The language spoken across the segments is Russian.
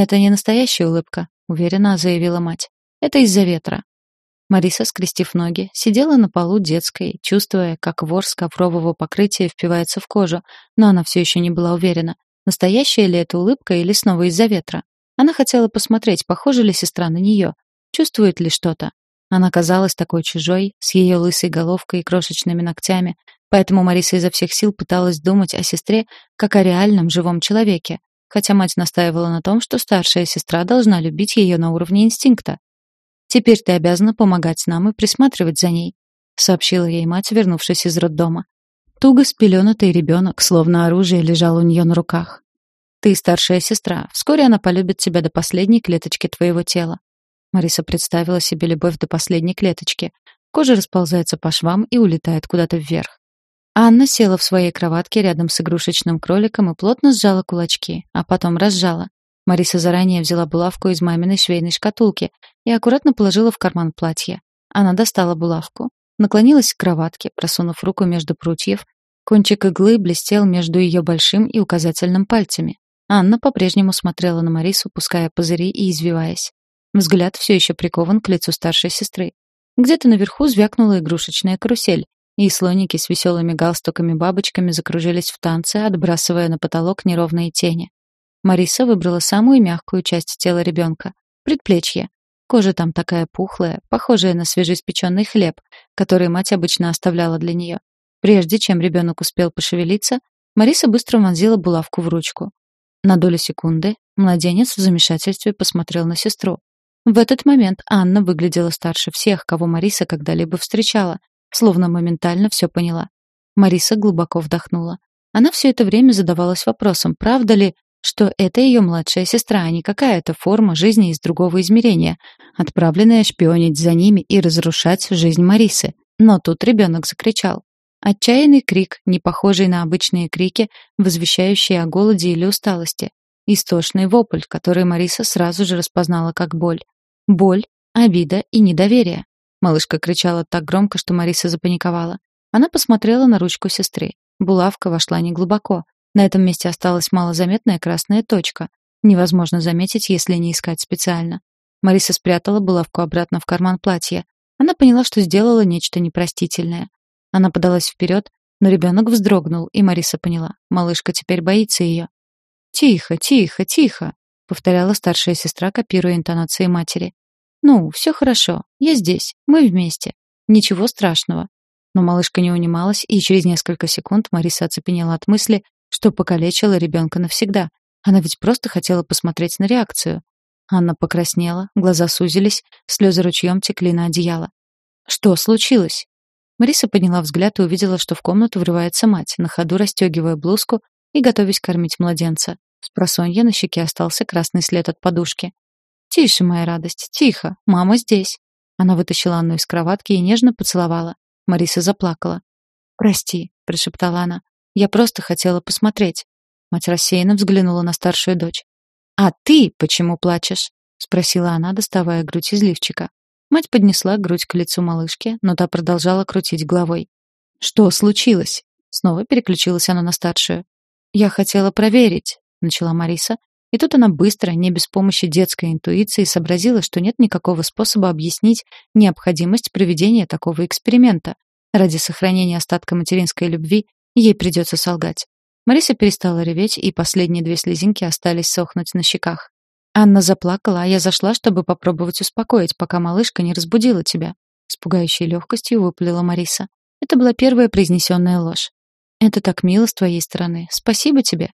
«Это не настоящая улыбка», — уверенно заявила мать. «Это из-за ветра». Мариса, скрестив ноги, сидела на полу детской, чувствуя, как ворс коврового покрытия впивается в кожу, но она все еще не была уверена, настоящая ли это улыбка или снова из-за ветра. Она хотела посмотреть, похожа ли сестра на нее, чувствует ли что-то. Она казалась такой чужой, с ее лысой головкой и крошечными ногтями, поэтому Мариса изо всех сил пыталась думать о сестре как о реальном живом человеке, хотя мать настаивала на том, что старшая сестра должна любить ее на уровне инстинкта. «Теперь ты обязана помогать нам и присматривать за ней», сообщила ей мать, вернувшись из роддома. Туго спеленутый ребенок, словно оружие, лежал у нее на руках. «Ты старшая сестра. Вскоре она полюбит тебя до последней клеточки твоего тела». Мариса представила себе любовь до последней клеточки. Кожа расползается по швам и улетает куда-то вверх. Анна села в своей кроватке рядом с игрушечным кроликом и плотно сжала кулачки, а потом разжала. Мариса заранее взяла булавку из маминой швейной шкатулки и аккуратно положила в карман платья. Она достала булавку, наклонилась к кроватке, просунув руку между прутьев. Кончик иглы блестел между ее большим и указательным пальцами. Анна по-прежнему смотрела на Марису, пуская пузыри и извиваясь. Взгляд все еще прикован к лицу старшей сестры. Где-то наверху звякнула игрушечная карусель, и слоники с веселыми галстуками-бабочками закружились в танце, отбрасывая на потолок неровные тени. Мариса выбрала самую мягкую часть тела ребенка — предплечье. Кожа там такая пухлая, похожая на свежеиспеченный хлеб, который мать обычно оставляла для нее. Прежде чем ребенок успел пошевелиться, Мариса быстро вонзила булавку в ручку. На долю секунды младенец в замешательстве посмотрел на сестру. В этот момент Анна выглядела старше всех, кого Мариса когда-либо встречала, Словно моментально все поняла. Мариса глубоко вдохнула. Она все это время задавалась вопросом, правда ли, что это ее младшая сестра, а не какая-то форма жизни из другого измерения, отправленная шпионить за ними и разрушать жизнь Марисы. Но тут ребенок закричал. Отчаянный крик, не похожий на обычные крики, возвещающие о голоде или усталости. Истошный вопль, который Мариса сразу же распознала как боль. Боль, обида и недоверие. Малышка кричала так громко, что Мариса запаниковала. Она посмотрела на ручку сестры. Булавка вошла неглубоко. На этом месте осталась малозаметная красная точка. Невозможно заметить, если не искать специально. Мариса спрятала булавку обратно в карман платья. Она поняла, что сделала нечто непростительное. Она подалась вперед, но ребенок вздрогнул, и Мариса поняла. Малышка теперь боится ее. «Тихо, тихо, тихо», — повторяла старшая сестра, копируя интонации матери. «Ну, все хорошо. Я здесь. Мы вместе. Ничего страшного». Но малышка не унималась, и через несколько секунд Мариса оцепенела от мысли, что покалечила ребенка навсегда. Она ведь просто хотела посмотреть на реакцию. Анна покраснела, глаза сузились, слезы ручьем текли на одеяло. «Что случилось?» Мариса подняла взгляд и увидела, что в комнату врывается мать, на ходу расстегивая блузку и готовясь кормить младенца. С просонья на щеке остался красный след от подушки. «Тише, моя радость, тихо, мама здесь». Она вытащила Анну из кроватки и нежно поцеловала. Мариса заплакала. «Прости», — прошептала она. «Я просто хотела посмотреть». Мать рассеянно взглянула на старшую дочь. «А ты почему плачешь?» — спросила она, доставая грудь из лифчика. Мать поднесла грудь к лицу малышки, но та продолжала крутить головой. «Что случилось?» Снова переключилась она на старшую. «Я хотела проверить», — начала Мариса, и тут она быстро, не без помощи детской интуиции, сообразила, что нет никакого способа объяснить необходимость проведения такого эксперимента. Ради сохранения остатка материнской любви ей придется солгать. Мариса перестала реветь, и последние две слезинки остались сохнуть на щеках. Анна заплакала, а я зашла, чтобы попробовать успокоить, пока малышка не разбудила тебя. С пугающей легкостью выплела Мариса. Это была первая произнесенная ложь. «Это так мило с твоей стороны. Спасибо тебе»,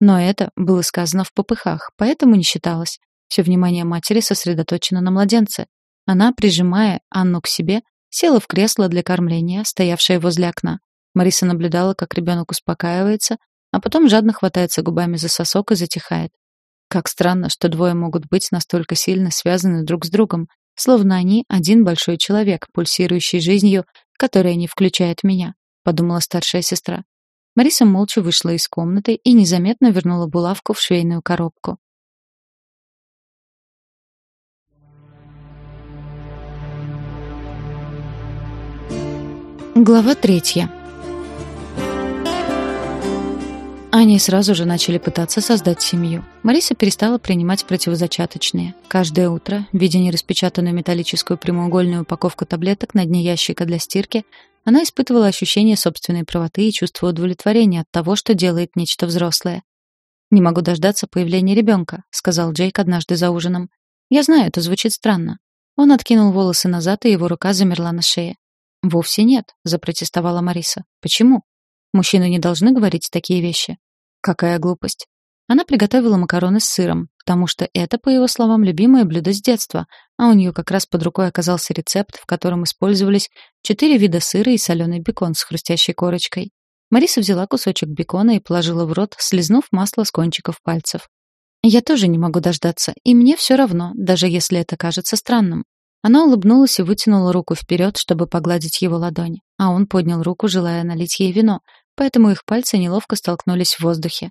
но это было сказано в попыхах, поэтому не считалось. Все внимание матери сосредоточено на младенце. Она, прижимая Анну к себе, села в кресло для кормления, стоявшее возле окна. Мариса наблюдала, как ребенок успокаивается, а потом жадно хватается губами за сосок и затихает. Как странно, что двое могут быть настолько сильно связаны друг с другом, словно они один большой человек, пульсирующий жизнью, которая не включает меня, подумала старшая сестра. Мариса молча вышла из комнаты и незаметно вернула булавку в швейную коробку. Глава третья. Они сразу же начали пытаться создать семью. Мариса перестала принимать противозачаточные. Каждое утро, видя нераспечатанную металлическую прямоугольную упаковку таблеток на дне ящика для стирки, она испытывала ощущение собственной правоты и чувство удовлетворения от того, что делает нечто взрослое. «Не могу дождаться появления ребенка», — сказал Джейк однажды за ужином. «Я знаю, это звучит странно». Он откинул волосы назад, и его рука замерла на шее. «Вовсе нет», — запротестовала Мариса. «Почему?» Мужчины не должны говорить такие вещи. Какая глупость. Она приготовила макароны с сыром, потому что это, по его словам, любимое блюдо с детства, а у нее как раз под рукой оказался рецепт, в котором использовались четыре вида сыра и соленый бекон с хрустящей корочкой. Мариса взяла кусочек бекона и положила в рот, слезнув масло с кончиков пальцев. «Я тоже не могу дождаться, и мне все равно, даже если это кажется странным». Она улыбнулась и вытянула руку вперед, чтобы погладить его ладонь, а он поднял руку, желая налить ей вино, поэтому их пальцы неловко столкнулись в воздухе.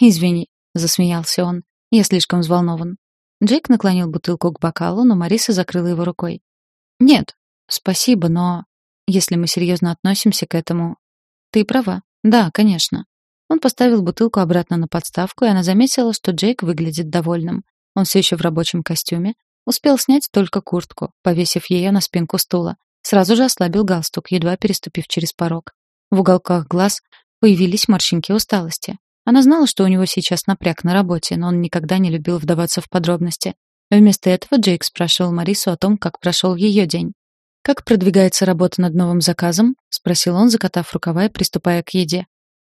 «Извини», — засмеялся он, — «я слишком взволнован». Джейк наклонил бутылку к бокалу, но Мариса закрыла его рукой. «Нет, спасибо, но если мы серьезно относимся к этому...» «Ты права. Да, конечно». Он поставил бутылку обратно на подставку, и она заметила, что Джейк выглядит довольным. Он все еще в рабочем костюме, успел снять только куртку, повесив ее на спинку стула. Сразу же ослабил галстук, едва переступив через порог. В уголках глаз появились морщинки усталости. Она знала, что у него сейчас напряг на работе, но он никогда не любил вдаваться в подробности. Вместо этого Джейк спрашивал Марису о том, как прошел ее день. «Как продвигается работа над новым заказом?» — спросил он, закатав рукава и приступая к еде.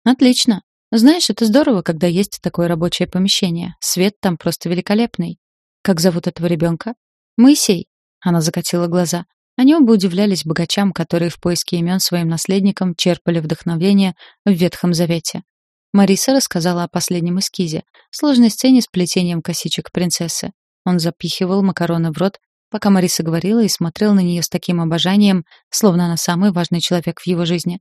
«Отлично. Знаешь, это здорово, когда есть такое рабочее помещение. Свет там просто великолепный. Как зовут этого ребенка?» «Моисей». Она закатила глаза. Они оба удивлялись богачам, которые в поиске имен своим наследникам черпали вдохновение в Ветхом Завете. Мариса рассказала о последнем эскизе, сложной сцене с плетением косичек принцессы. Он запихивал макароны в рот, пока Мариса говорила и смотрел на нее с таким обожанием, словно она самый важный человек в его жизни.